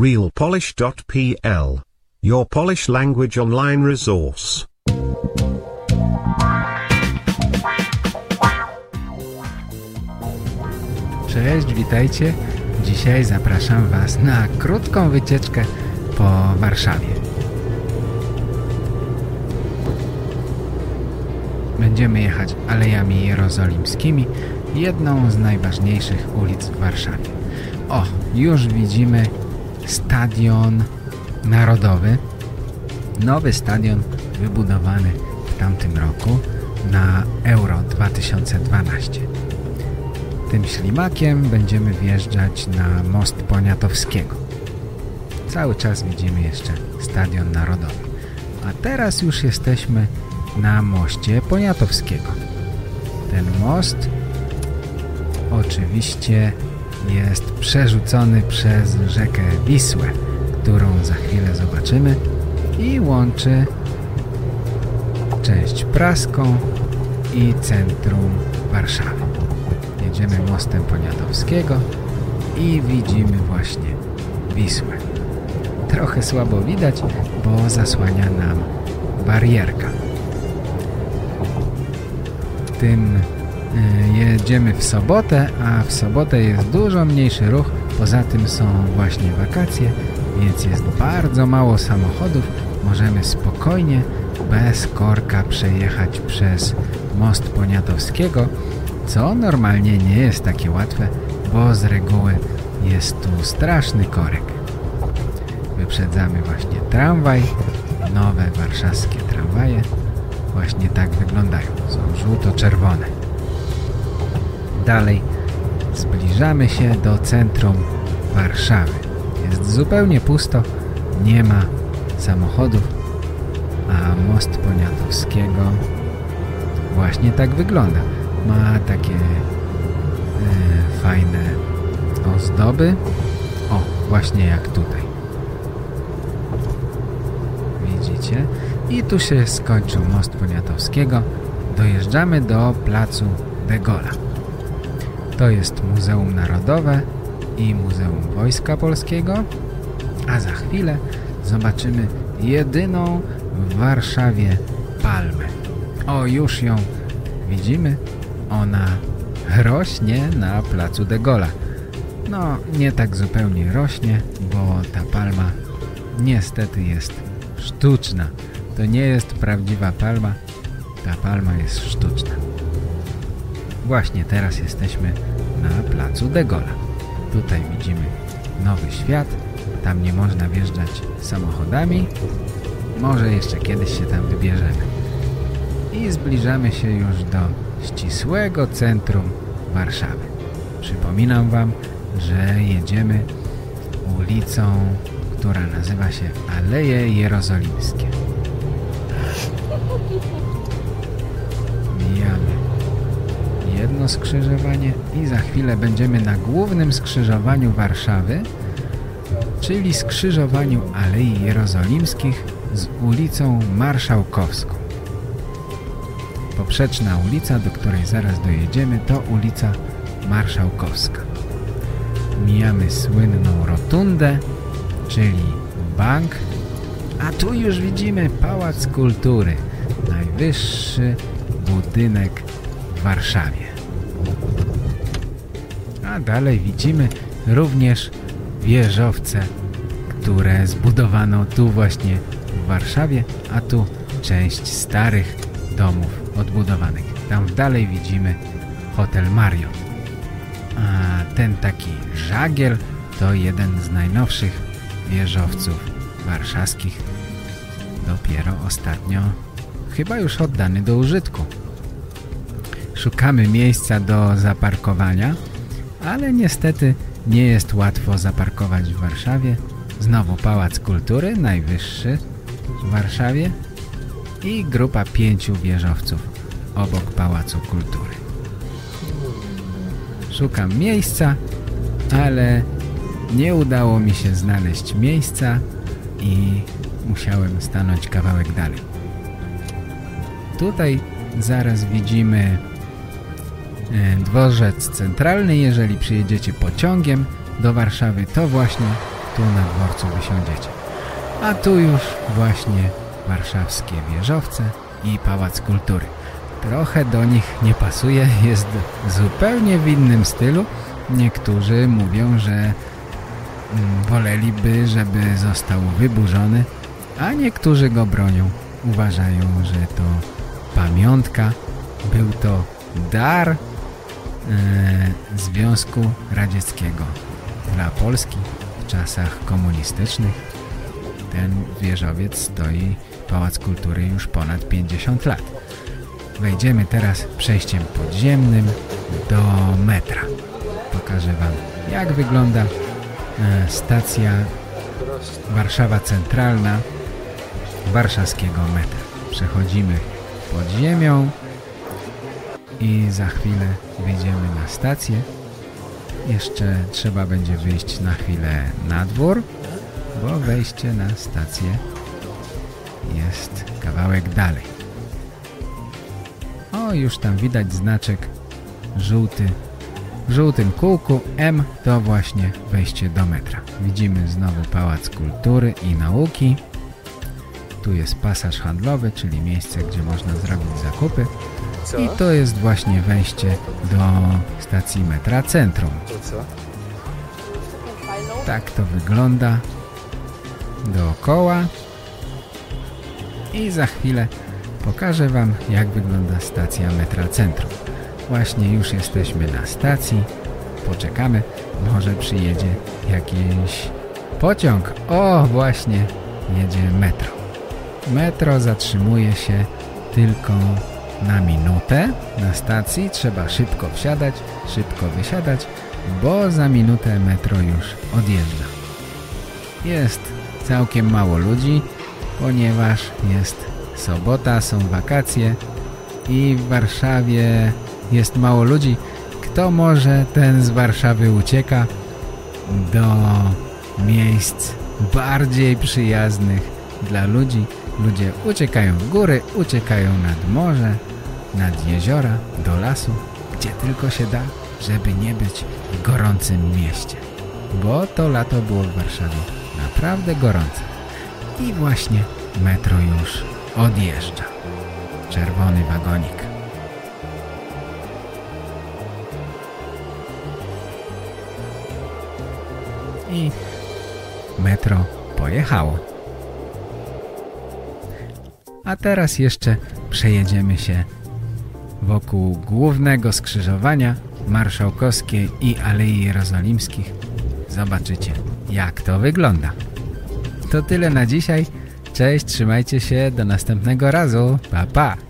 realpolish.pl. Your Polish language online resource. Cześć, witajcie. Dzisiaj zapraszam Was na krótką wycieczkę po Warszawie. Będziemy jechać Alejami Jerozolimskimi, jedną z najważniejszych ulic w Warszawie. O, już widzimy Stadion Narodowy. Nowy stadion wybudowany w tamtym roku na Euro 2012. Tym ślimakiem będziemy wjeżdżać na most Poniatowskiego. Cały czas widzimy jeszcze Stadion Narodowy. A teraz już jesteśmy na moście Poniatowskiego. Ten most oczywiście jest przerzucony przez rzekę Wisłę, którą za chwilę zobaczymy i łączy część praską i centrum Warszawy. Jedziemy mostem Poniatowskiego i widzimy właśnie Wisłę. Trochę słabo widać, bo zasłania nam barierka. Tym y, jedziemy w sobotę, a w sobotę jest dużo mniejszy ruch, poza tym są właśnie wakacje, więc jest bardzo mało samochodów. Możemy spokojnie, bez korka przejechać przez most Poniatowskiego, co normalnie nie jest takie łatwe, bo z reguły jest tu straszny korek. Wyprzedzamy właśnie tramwaj, nowe warszawskie tramwaje właśnie tak wyglądają, są żółto-czerwone. Dalej zbliżamy się do centrum Warszawy. Jest zupełnie pusto, nie ma samochodów, a most Poniatowskiego właśnie tak wygląda. Ma takie e, fajne ozdoby. O, właśnie jak tutaj. Widzicie? I tu się skończył most Poniatowskiego. Dojeżdżamy do placu de Gaulle'a. To jest Muzeum Narodowe i Muzeum Wojska Polskiego. A za chwilę zobaczymy jedyną w Warszawie palmę. O, już ją widzimy. Ona rośnie na placu de Gaulle'a. No, nie tak zupełnie rośnie, bo ta palma niestety jest sztuczna. To nie jest prawdziwa palma, ta palma jest sztuczna. Właśnie teraz jesteśmy na placu de Gaulle'a. Tutaj widzimy nowy świat, tam nie można wjeżdżać samochodami. Może jeszcze kiedyś się tam wybierzemy. I zbliżamy się już do ścisłego centrum Warszawy. Przypominam Wam, że jedziemy ulicą, która nazywa się Aleje Jerozolimskie. Jedno skrzyżowanie i za chwilę będziemy na głównym skrzyżowaniu Warszawy, czyli skrzyżowaniu Alei Jerozolimskich z ulicą Marszałkowską. Poprzeczna ulica, do której zaraz dojedziemy, to ulica Marszałkowska. Mijamy słynną rotundę, czyli bank, a tu już widzimy Pałac Kultury, najwyższy budynek w Warszawie. A dalej widzimy również wieżowce, które zbudowano tu właśnie w Warszawie, a tu część starych domów odbudowanych. Tam dalej widzimy Hotel Marion. A ten taki żagiel to jeden z najnowszych wieżowców warszawskich. Dopiero ostatnio chyba już oddany do użytku. Szukamy miejsca do zaparkowania, ale niestety nie jest łatwo zaparkować w Warszawie. Znowu Pałac Kultury, najwyższy w Warszawie i grupa pięciu wieżowców obok Pałacu Kultury. Szukam miejsca, ale nie udało mi się znaleźć miejsca i musiałem stanąć kawałek dalej. Tutaj zaraz widzimy dworzec centralny. Jeżeli przyjedziecie pociągiem do Warszawy, to właśnie tu na dworcu wysiądziecie. A tu już właśnie warszawskie wieżowce i Pałac Kultury. Trochę do nich nie pasuje, jest zupełnie w innym stylu. Niektórzy mówią, że mm, woleliby, żeby został wyburzony, a niektórzy go bronią. Uważają, że to pamiątka, był to dar e, Związku Radzieckiego dla Polski w czasach komunistycznych. Ten wieżowiec stoi, Pałac Kultury już ponad 50 lat. Wejdziemy teraz przejściem podziemnym do metra. Pokażę Wam, jak wygląda e, stacja Warszawa Centralna warszawskiego metra. Przechodzimy pod ziemią i za chwilę wyjdziemy na stację. Jeszcze trzeba będzie wyjść na chwilę na dwór, bo wejście na stację jest kawałek dalej. O, już tam widać znaczek żółty. W żółtym kółku M to właśnie wejście do metra. Widzimy znowu Pałac Kultury i Nauki. Tu jest pasaż handlowy, czyli miejsce, gdzie można zrobić zakupy. I to jest właśnie wejście do stacji metra Centrum. Tak to wygląda dookoła. I za chwilę pokażę Wam, jak wygląda stacja metra Centrum. Właśnie już jesteśmy na stacji. Poczekamy, może przyjedzie jakiś pociąg. O, właśnie jedzie metro. Metro zatrzymuje się tylko na minutę na stacji. Trzeba szybko wsiadać, szybko wysiadać, bo za minutę metro już odjeżdża. Jest całkiem mało ludzi, ponieważ jest sobota, są wakacje i w Warszawie jest mało ludzi. Kto może, ten z Warszawy ucieka do miejsc bardziej przyjaznych dla ludzi. Ludzie uciekają w góry, uciekają nad morze, nad jeziora, do lasu, gdzie tylko się da, żeby nie być w gorącym mieście. Bo to lato było w Warszawie naprawdę gorące. I właśnie metro już odjeżdża. Czerwony wagonik. I metro pojechało. A teraz jeszcze przejedziemy się wokół głównego skrzyżowania Marszałkowskiej i Alei Jerozolimskich. Zobaczycie, jak to wygląda. To tyle na dzisiaj. Cześć, trzymajcie się, do następnego razu. Pa, pa!